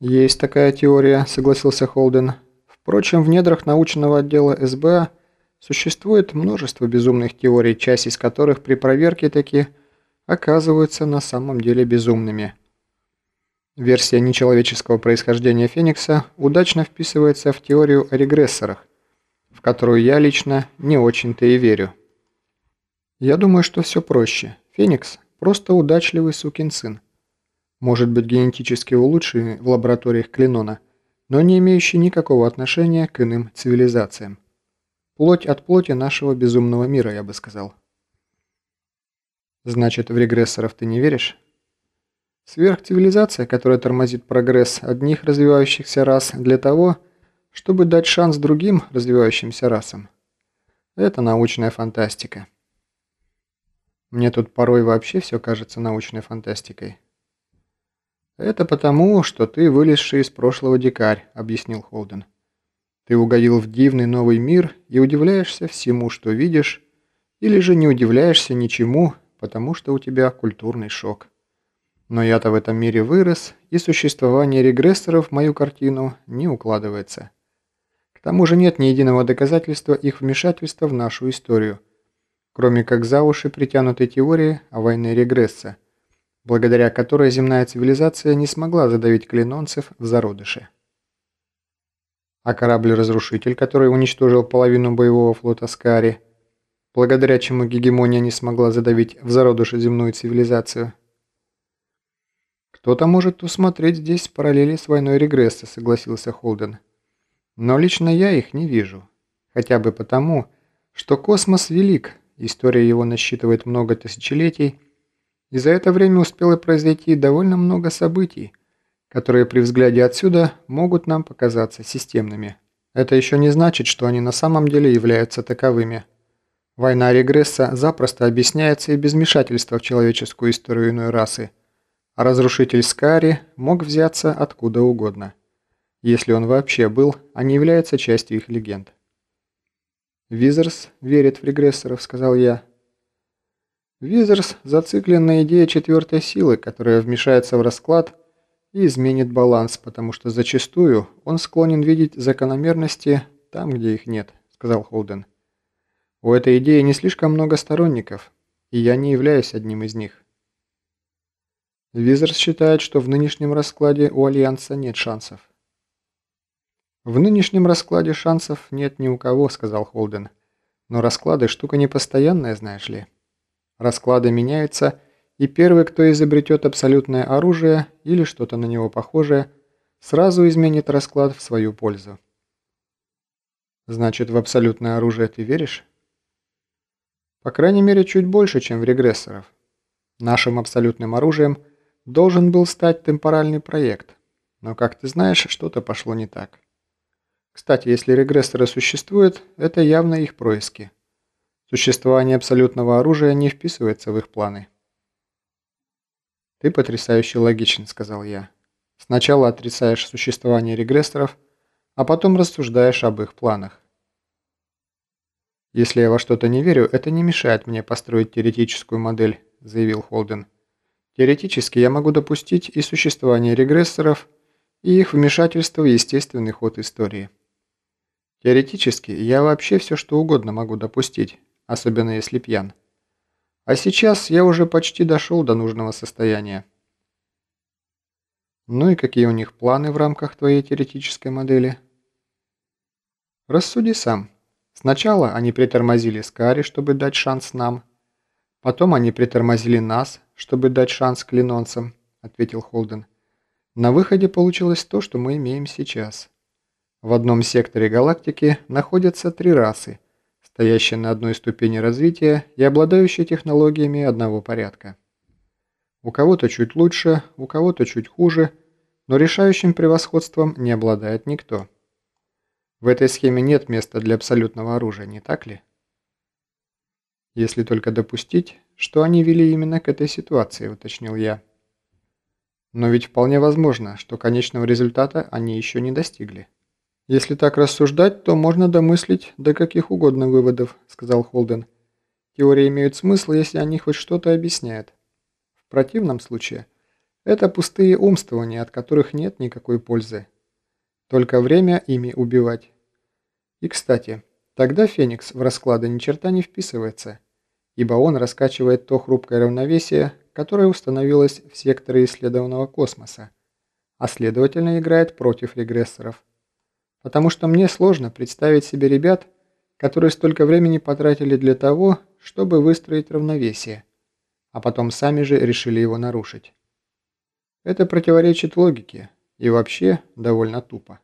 «Есть такая теория», — согласился Холден. «Впрочем, в недрах научного отдела СБА существует множество безумных теорий, часть из которых при проверке таки оказываются на самом деле безумными». Версия нечеловеческого происхождения Феникса удачно вписывается в теорию о регрессорах, в которую я лично не очень-то и верю. Я думаю, что все проще. Феникс – просто удачливый сукин сын может быть генетически улучшенный в лабораториях Клинона, но не имеющий никакого отношения к иным цивилизациям. Плоть от плоти нашего безумного мира, я бы сказал. Значит, в регрессоров ты не веришь? Сверхцивилизация, которая тормозит прогресс одних развивающихся рас для того, чтобы дать шанс другим развивающимся расам. Это научная фантастика. Мне тут порой вообще все кажется научной фантастикой. «Это потому, что ты вылезший из прошлого дикарь», — объяснил Холден. «Ты угодил в дивный новый мир и удивляешься всему, что видишь, или же не удивляешься ничему, потому что у тебя культурный шок. Но я-то в этом мире вырос, и существование регрессоров в мою картину не укладывается. К тому же нет ни единого доказательства их вмешательства в нашу историю, кроме как за уши притянутой теории о войне регресса, благодаря которой земная цивилизация не смогла задавить клинонцев в зародыше. А корабль-разрушитель, который уничтожил половину боевого флота Скари, благодаря чему гегемония не смогла задавить в зародыше земную цивилизацию. «Кто-то может усмотреть здесь параллели с войной регресса», — согласился Холден. «Но лично я их не вижу. Хотя бы потому, что космос велик, история его насчитывает много тысячелетий, и за это время успело произойти довольно много событий, которые при взгляде отсюда могут нам показаться системными. Это еще не значит, что они на самом деле являются таковыми. Война регресса запросто объясняется и без вмешательства в человеческую историю иной расы, а разрушитель Скари мог взяться откуда угодно, если он вообще был, а не является частью их легенд. «Визерс верит в регрессоров», — сказал я. Визерс зациклен на идее четвертой силы, которая вмешается в расклад и изменит баланс, потому что зачастую он склонен видеть закономерности там, где их нет, сказал Холден. У этой идеи не слишком много сторонников, и я не являюсь одним из них. Визерс считает, что в нынешнем раскладе у Альянса нет шансов. «В нынешнем раскладе шансов нет ни у кого», — сказал Холден. «Но расклады штука непостоянная, знаешь ли». Расклады меняются, и первый, кто изобретет абсолютное оружие или что-то на него похожее, сразу изменит расклад в свою пользу. Значит, в абсолютное оружие ты веришь? По крайней мере, чуть больше, чем в регрессоров. Нашим абсолютным оружием должен был стать темпоральный проект, но, как ты знаешь, что-то пошло не так. Кстати, если регрессоры существуют, это явно их происки. Существование абсолютного оружия не вписывается в их планы. «Ты потрясающе логичен», — сказал я. «Сначала отрицаешь существование регрессоров, а потом рассуждаешь об их планах. «Если я во что-то не верю, это не мешает мне построить теоретическую модель», — заявил Холден. «Теоретически я могу допустить и существование регрессоров, и их вмешательство в естественный ход истории. Теоретически я вообще все что угодно могу допустить, особенно если пьян. А сейчас я уже почти дошел до нужного состояния. Ну и какие у них планы в рамках твоей теоретической модели? Рассуди сам. Сначала они притормозили Скари, чтобы дать шанс нам. Потом они притормозили нас, чтобы дать шанс клинонцам, ответил Холден. На выходе получилось то, что мы имеем сейчас. В одном секторе галактики находятся три расы – стоящие на одной ступени развития и обладающие технологиями одного порядка. У кого-то чуть лучше, у кого-то чуть хуже, но решающим превосходством не обладает никто. В этой схеме нет места для абсолютного оружия, не так ли? Если только допустить, что они вели именно к этой ситуации, уточнил я. Но ведь вполне возможно, что конечного результата они еще не достигли. «Если так рассуждать, то можно домыслить до каких угодно выводов», — сказал Холден. «Теории имеют смысл, если они хоть что-то объясняют. В противном случае Это пустые умствования, от которых нет никакой пользы. Только время ими убивать. И, кстати, тогда Феникс в расклады ни черта не вписывается, ибо он раскачивает то хрупкое равновесие, которое установилось в секторе исследованного космоса, а следовательно играет против регрессоров. Потому что мне сложно представить себе ребят, которые столько времени потратили для того, чтобы выстроить равновесие, а потом сами же решили его нарушить. Это противоречит логике и вообще довольно тупо.